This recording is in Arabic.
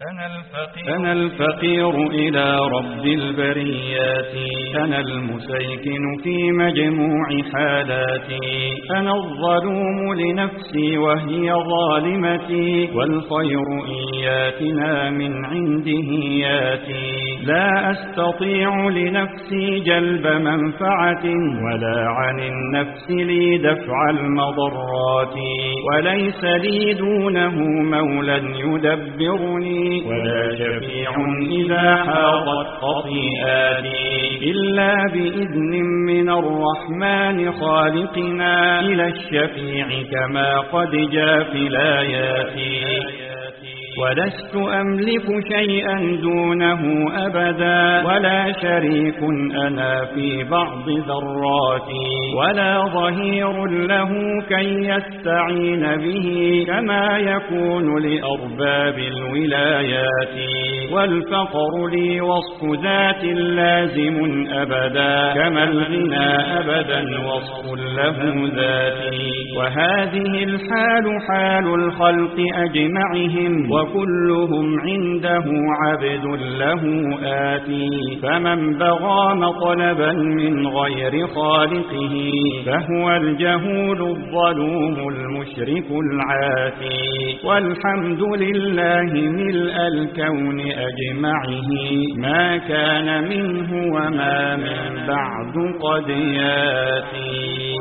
أنا الفقير, أنا الفقير إلى رب البريات. أنا المسيكن في مجموع حالاتي. أنا الظلوم لنفسي وهي ظالمتي. والخير إياتنا من عنده ياتي. لا أستطيع لنفسي جلب منفعة ولا عن النفس لي دفع المضرات وليس لي دونه مولى يدبرني ولا شفيع إذا حاضت خطيئاتي إلا بإذن من الرحمن خالقنا إلى الشفيع كما قد جاء في الآيات. ولست أملك شيئا دونه أبدا ولا شريك أنا في بعض ذراتي ولا ظهير له كي يستعين به كما يكون لأرباب الولايات. والفقر لي وصف ذات لازم أبدا كما الغنى أبدا وصف له ذاتي. وهذه الحال حال الخلق أجمعهم وكلهم عنده عبد له آتي. فمن بغى مطلبا من غير خالقه فهو الجهول الظلوم المشرك العاتي. والحمد لله ملء الكون أجمعه. ما كان منه وما من بعد قد ياتي.